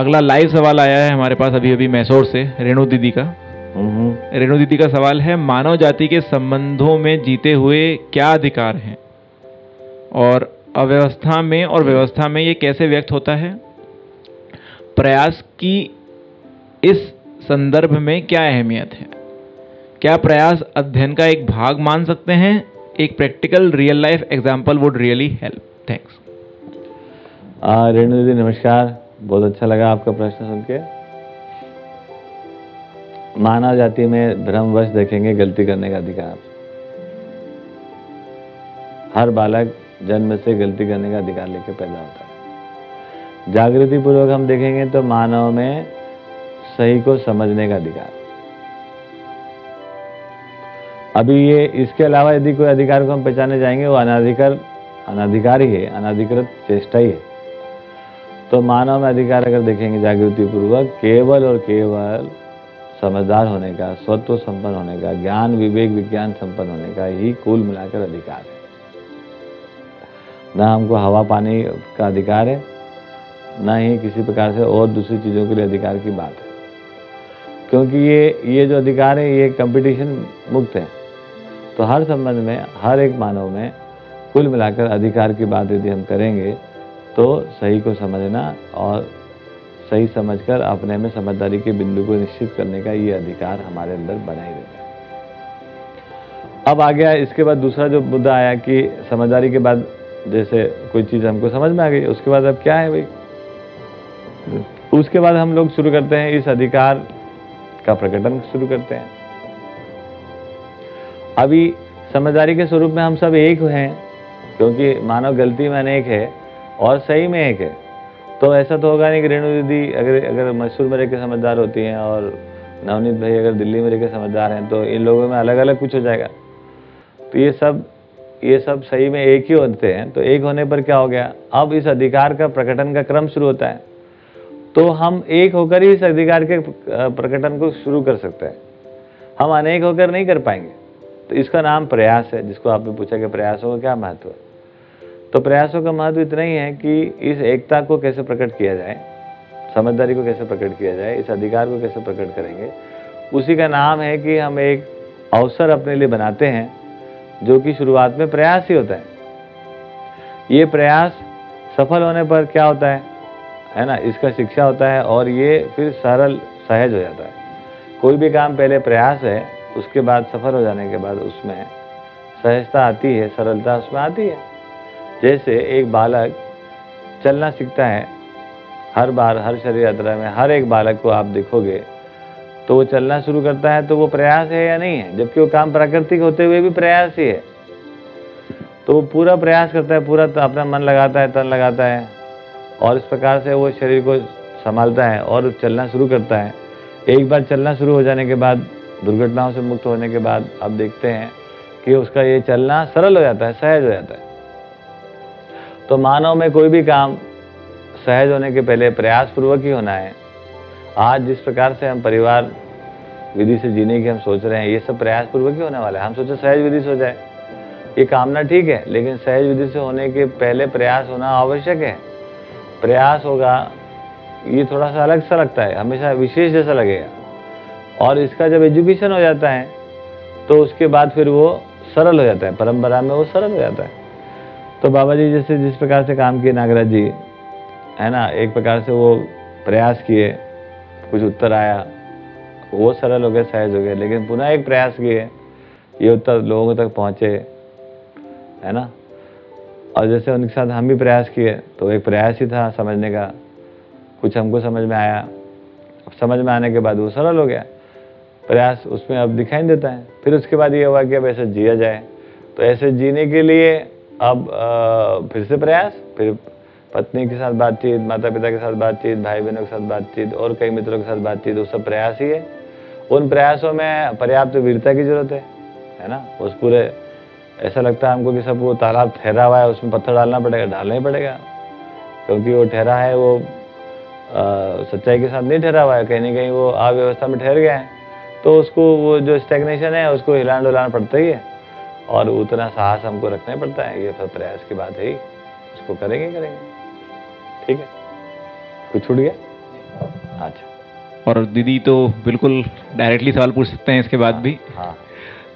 अगला लाइव सवाल आया है हमारे पास अभी अभी मैसोर से रेणु दीदी का। रेणु दीदी का सवाल है मानव जाति के संबंधों में जीते हुए क्या अधिकार हैं? और अव्यवस्था में और व्यवस्था में ये कैसे व्यक्त होता है? प्रयास की इस संदर्भ में क्या अहमियत है? क्या प्रयास अध्ययन का एक भाग मान सकते हैं? एक practical real life example would really help thanks Renu दीदी नमस्कार। बहुत अच्छा लगा आपका प्रश्न सुन के। मानव जाति में भ्रमवश देखेंगे गलती करने का अधिकार। हर बालक जन्म से गलती करने का अधिकार लेकर पैदा होता है। जागृति पूर्वक हम देखेंगे तो मानव में सही को समझने का अधिकार। अभी ये इसके अलावा यदि कोई अधिकार को हम पहचाने जाएँगे, वो अनाधिकार अनाधिकार ही है अनाधिकृत चेष्टा ही है। तो मानव में अधिकार अगर देखेंगे जागृति पूर्वक केवल और केवल समझदार होने का, स्वत्व संपन्न होने का, ज्ञान, विवेक, विज्ञान संपन्न होने का ही कुल मिलाकर अधिकार है। न हमको हवा पानी का अधिकार है, न ही किसी प्रकार से और दूसरी चीज़ों के लिए अधिकार की बात है। क्योंकि ये ये जो अधिकार है, ये कंपटीशन मुक्त है। तो हर संबंध में, हर एक मानव में कुल मिलाकर अधिकार की बात यदि हम करेंगे तो सही को समझना और सही समझकर अपने में समझदारी के बिंदु को निश्चित करने का ये अधिकार हमारे अंदर बनाए रहता है। अब आ गया, इसके बाद दूसरा जो मुद्दा आया कि समझदारी के बाद जैसे कोई चीज़ हमको समझ में आ गई, उसके बाद अब क्या है भाई? उसके बाद हम लोग शुरू करते हैं, इस अधिकार का प्रकटन शुरू करते हैं। अभी समझदारी के स्वरूप में हम सब एक हैं, क्योंकि मानव गलती में अनेक है और सही में है तो ऐसा तो होगा नहीं कि रेणु दीदी अगर अगर मैसूर में रह के समझदार होती हैं और नवनीत भाई अगर दिल्ली में रह के समझदार हैं तो इन लोगों में अलग अलग कुछ हो जाएगा। तो ये सब ये सब सही में एक ही होते हैं। तो एक होने पर क्या हो गया? अब इस अधिकार का प्रकटन का क्रम शुरू होता है। तो हम एक होकर ही इस अधिकार के प्रकटन को शुरू कर सकते हैं। हम अनेक होकर नहीं कर पाएँगे। तो इसका नाम प्रयास है, जिसको आपने पूछा कि प्रयासों का क्या महत्व है? तो प्रयासों का महत्व इतना ही है कि इस एकता को कैसे प्रकट किया जाए, समझदारी को कैसे प्रकट किया जाए, इस अधिकार को कैसे प्रकट करेंगे, उसी का नाम है कि हम एक अवसर अपने लिए बनाते हैं, जो कि शुरुआत में प्रयास ही होता है। ये प्रयास सफल होने पर क्या होता है? है ना? इसका शिक्षा होता है और ये फिर सरल, सहज हो जाता है। कोई भी काम पहले प्रयास है, उसके बाद सफल हो जाने के बाद उसमें सहजता आती है, सरलता उसमें आती है। जैसे एक बालक चलना सीखता है, हर बार, हर शरीर यात्रा में, हर एक बालक को आप देखोगे तो वो चलना शुरू करता है तो वो प्रयास है या नहीं है? जबकि वो काम प्राकृतिक होते हुए भी प्रयास ही है। तो वो पूरा प्रयास करता है, पूरा अपना मन लगाता है, तन लगाता है, और इस प्रकार से वो शरीर को संभालता है और चलना शुरू करता है। एक बार चलना शुरू हो जाने के बाद, दुर्घटनाओं से मुक्त होने के बाद आप देखते हैं कि उसका ये चलना सरल हो जाता है, सहज हो जाता है। तो मानव में कोई भी काम सहज होने के पहले प्रयास पूर्वक ही होना है। आज जिस प्रकार से हम परिवार विधि से जीने की हम सोच रहे हैं, ये सब प्रयास पूर्वक ही होने वाला है। हम सोचे सहज विधि से हो जाए। ये कामना ठीक है, लेकिन सहज विधि से होने के पहले प्रयास होना आवश्यक है। प्रयास होगा, ये थोड़ा सा अलग सा लगता है, हमेशा विशेष जैसा लगेगा। और इसका जब एजुकेशन हो जाता है तो उसके बाद फिर वो सरल हो जाता है, परंपरा में वो सरल हो जाता है। तो बाबा जी जैसे जिस प्रकार से काम किए, नागराज जी, है ना, एक प्रकार से वो प्रयास किए, कुछ उत्तर आया, वो सरल हो गया सहज हो गया लेकिन पुनः एक प्रयास किए, ये उत्तर लोगों तक पहुँचे, है ना? और जैसे उनके साथ हम भी प्रयास किए तो एक प्रयास ही था समझने का, कुछ हमको समझ में आया। समझ में आने के बाद वो सरल हो गया। प्रयास उसमें अब दिखाई देता है। फिर उसके बाद ये हुआ कि अब ऐसे जिया जाए। तो ऐसे जीने के लिए अब आ, फिर से प्रयास फिर पत्नी के साथ बातचीत माता पिता के साथ बातचीत भाई बहनों के साथ बातचीत और कई मित्रों के साथ बातचीत वो सब प्रयास ही है। उन प्रयासों में पर्याप्त वीरता की ज़रूरत है है ना? उस पूरे ऐसा लगता है हमको कि सब वो तालाब ठहरा हुआ है उसमें पत्थर डालना पड़ेगा डालना ही पड़ेगा। क्योंकि वो ठहरा है वो सच्चाई के साथ नहीं ठहरा हुआ है कहीं ना कहीं वो अव्यवस्था में ठहर गया है। तो उसको वो जो स्टेगनेशन है उसको हिलाना डुलाना पड़ता ही है। और उतना साहस हमको रखना ही पड़ता है। ये सब प्रयास की बात है ही। उसको करेंगे करेंगे। ठीक है? कुछ छूट गया? अच्छा। और दीदी तो बिल्कुल डायरेक्टली सवाल पूछ सकते हैं इसके बाद भी। हाँ।